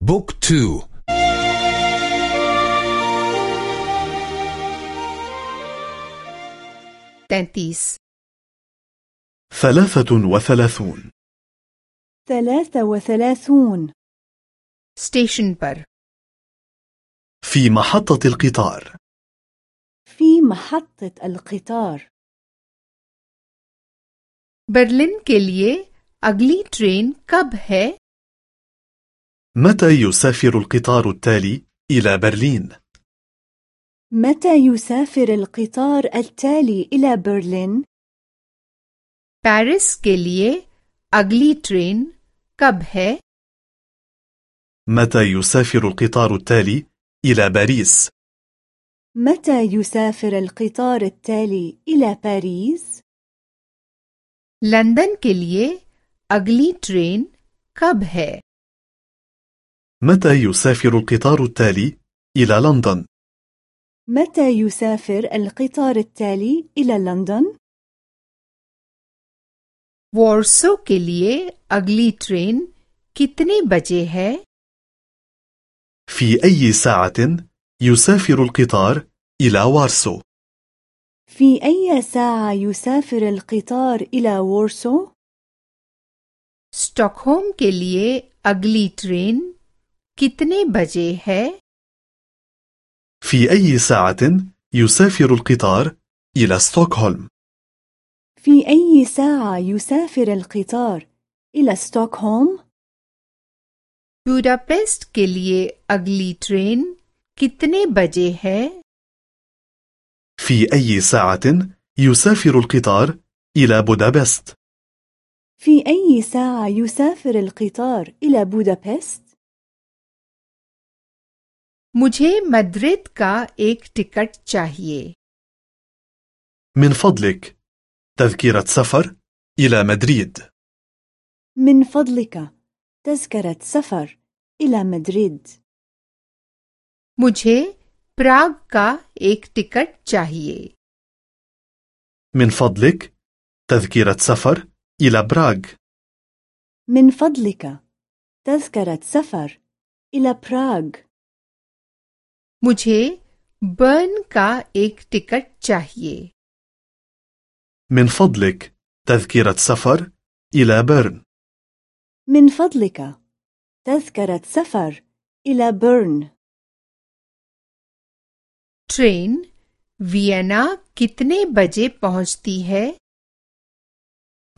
بوك تو تنتيس ثلاثة وثلاثون ثلاثة وثلاثون स्टेशन पर في محطة القطار في محطة القطار बर्लिन के लिए अगली ट्रेन कब है متى يسافر القطار التالي إلى برلين؟ متى يسافر القطار التالي إلى برلين؟ पेरिस के लिए अगली ट्रेन कब है متى يسافر القطار التالي إلى باريس؟ متى يسافر القطار التالي إلى باريس؟ लंदन के लिए अगली ट्रेन कब है متى يسافر القطار التالي إلى لندن؟ متى يسافر القطار التالي إلى لندن؟ वॉर्सो के लिए अगली ट्रेन कितने बजे है في أي ساعة يسافر القطار إلى وارسو؟ في أي ساعة يسافر القطار إلى وورسو؟ स्टॉकहोम के लिए अगली ट्रेन कितने बजे है في أي ساعة يسافر القطار إلى ستوكهولم؟ في أي ساعة يسافر القطار إلى ستوكهولم؟ बुडापेस्ट के लिए अगली ट्रेन कितने बजे है في أي ساعة يسافر القطار إلى بودابست؟ في أي ساعة يسافر القطار إلى بودابست؟ मुझे मद्रिद का एक टिकट चाहिए من فضلك تذكرة سفر إلى مدريد من فضلك تذكرة سفر إلى مدريد मुझे प्राग का एक टिकट चाहिए من فضلك تذكرة سفر إلى براغ من فضلك تذكرة سفر إلى براغ मुझे बर्न का एक टिकट चाहिए من فضلك تذكرة سفر إلى بيرن من فضلك تذكرة سفر إلى بيرن ट्रेन वियना कितने बजे पहुंचती है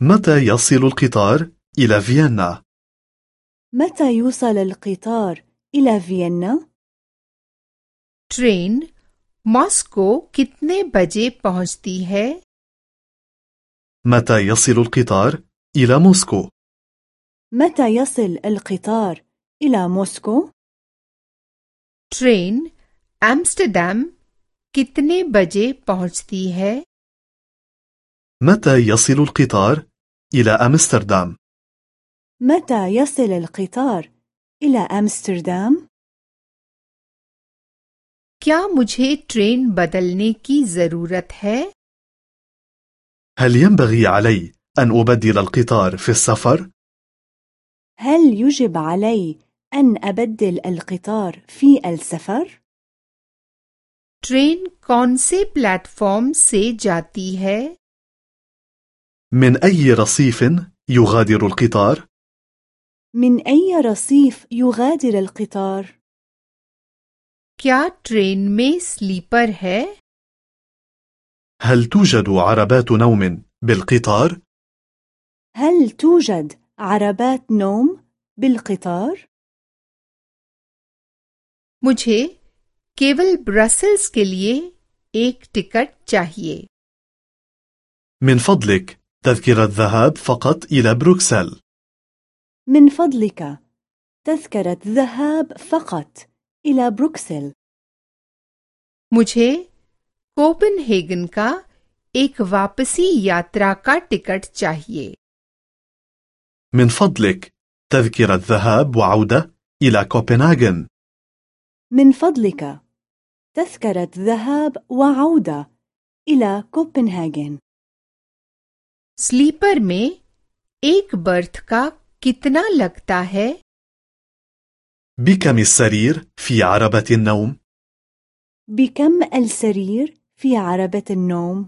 متى يصل القطار إلى فيينا؟ متى يوصل القطار إلى فيينا؟ ट्रेन मॉस्को कितने बजे पहुंचती है متى يصل القطار إلى موسكو؟ متى يصل القطار إلى موسكو؟ ट्रेन एम्स्टरडैम कितने बजे पहुंचती है متى يصل القطار إلى أمستردام؟ متى يصل القطار إلى أمستردام؟ क्या मुझे ट्रेन बदलने की जरूरत है هل ينبغي علي أن أبدل القطار في السفر؟ هل يجب علي أن أبدل القطار في السفر؟ ट्रेन कौन से प्लेटफॉर्म से जाती है من أي رصيف يغادر القطار؟ من أي رصيف يغادر القطار؟ क्या ट्रेन में स्लीपर है هل توجد عربات نوم بالقطار؟ هل توجد عربات نوم بالقطار؟ मुझे केवल ब्रसल्स के लिए एक टिकट चाहिए من فضلك تذكرة ذهاب فقط إلى بروكسل من فضلك تذكرة ذهاب فقط إلى بروكسل मुझे कोपनहेगन का एक वापसी यात्रा का टिकट चाहिए من فضلك تذكرة ذهاب وعودة إلى كوبنهاغن من فضلك تذكرة ذهاب وعودة إلى كوبنهاجن स्लीपर में एक बर्थ का कितना लगता है بكم السرير في عربة النوم؟ بكم السرير في عربة النوم؟